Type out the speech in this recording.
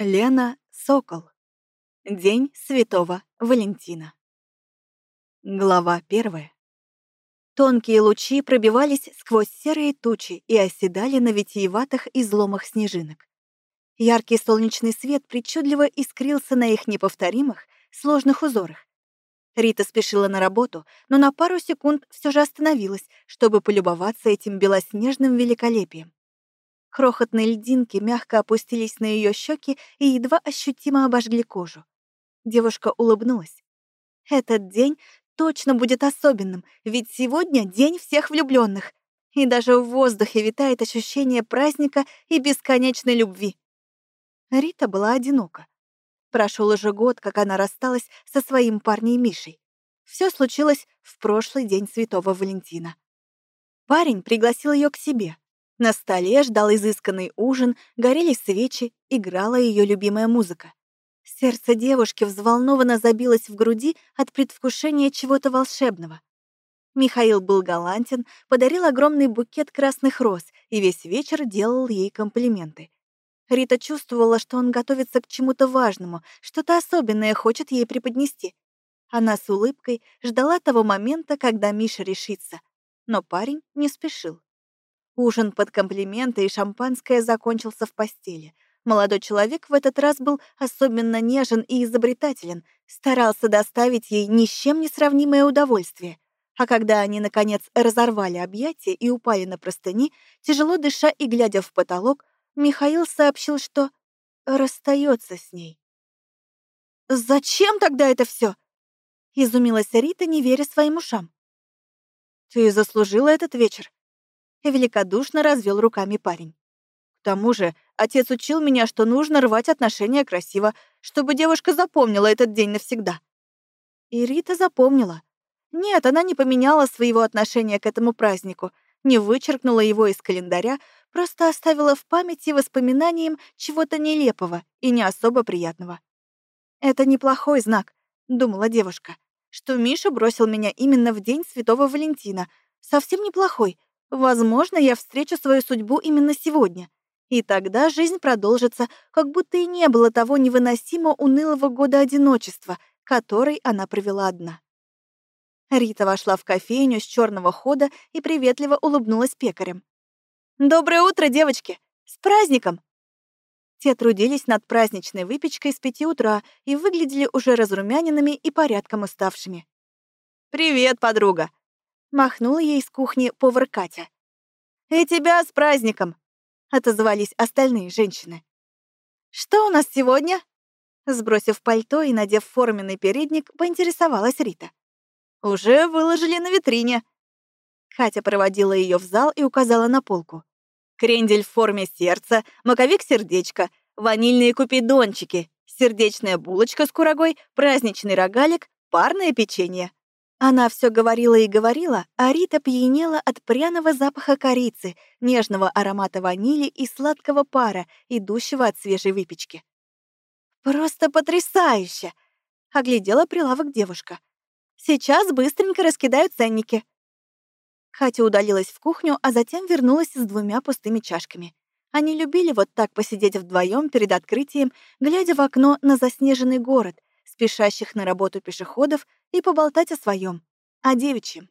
Лена Сокол. День Святого Валентина. Глава первая. Тонкие лучи пробивались сквозь серые тучи и оседали на витиеватых изломах снежинок. Яркий солнечный свет причудливо искрился на их неповторимых, сложных узорах. Рита спешила на работу, но на пару секунд все же остановилась, чтобы полюбоваться этим белоснежным великолепием. Крохотные льдинки мягко опустились на ее щеки и едва ощутимо обожгли кожу. Девушка улыбнулась. Этот день точно будет особенным, ведь сегодня день всех влюбленных, и даже в воздухе витает ощущение праздника и бесконечной любви. Рита была одинока. Прошел уже год, как она рассталась со своим парнем Мишей. Все случилось в прошлый день Святого Валентина. Парень пригласил ее к себе, на столе ждал изысканный ужин, горели свечи, играла ее любимая музыка. Сердце девушки взволнованно забилось в груди от предвкушения чего-то волшебного. Михаил был галантен, подарил огромный букет красных роз и весь вечер делал ей комплименты. Рита чувствовала, что он готовится к чему-то важному, что-то особенное хочет ей преподнести. Она с улыбкой ждала того момента, когда Миша решится. Но парень не спешил. Ужин под комплименты и шампанское закончился в постели. Молодой человек в этот раз был особенно нежен и изобретателен, старался доставить ей ни с чем не сравнимое удовольствие. А когда они, наконец, разорвали объятия и упали на простыни, тяжело дыша и глядя в потолок, Михаил сообщил, что расстается с ней. «Зачем тогда это все? изумилась Рита, не веря своим ушам. «Ты заслужила этот вечер», великодушно развел руками парень. К тому же, отец учил меня, что нужно рвать отношения красиво, чтобы девушка запомнила этот день навсегда. И Рита запомнила. Нет, она не поменяла своего отношения к этому празднику, не вычеркнула его из календаря, просто оставила в памяти воспоминанием чего-то нелепого и не особо приятного. «Это неплохой знак», — думала девушка, «что Миша бросил меня именно в день Святого Валентина. Совсем неплохой, Возможно, я встречу свою судьбу именно сегодня. И тогда жизнь продолжится, как будто и не было того невыносимо унылого года одиночества, который она провела одна. Рита вошла в кофейню с черного хода и приветливо улыбнулась пекарем. «Доброе утро, девочки! С праздником!» Те трудились над праздничной выпечкой с пяти утра и выглядели уже разрумяненными и порядком уставшими. «Привет, подруга!» Махнула ей из кухни повар Катя. «И тебя с праздником!» — отозвались остальные женщины. «Что у нас сегодня?» Сбросив пальто и надев форменный передник, поинтересовалась Рита. «Уже выложили на витрине». Катя проводила ее в зал и указала на полку. Крендель в форме сердца, маковик-сердечко, ванильные купидончики, сердечная булочка с курагой, праздничный рогалик, парное печенье. Она все говорила и говорила, а Рита пьянела от пряного запаха корицы, нежного аромата ванили и сладкого пара, идущего от свежей выпечки. «Просто потрясающе!» — оглядела прилавок девушка. «Сейчас быстренько раскидают ценники». Катя удалилась в кухню, а затем вернулась с двумя пустыми чашками. Они любили вот так посидеть вдвоем перед открытием, глядя в окно на заснеженный город, спешащих на работу пешеходов и поболтать о своем, о девичьем.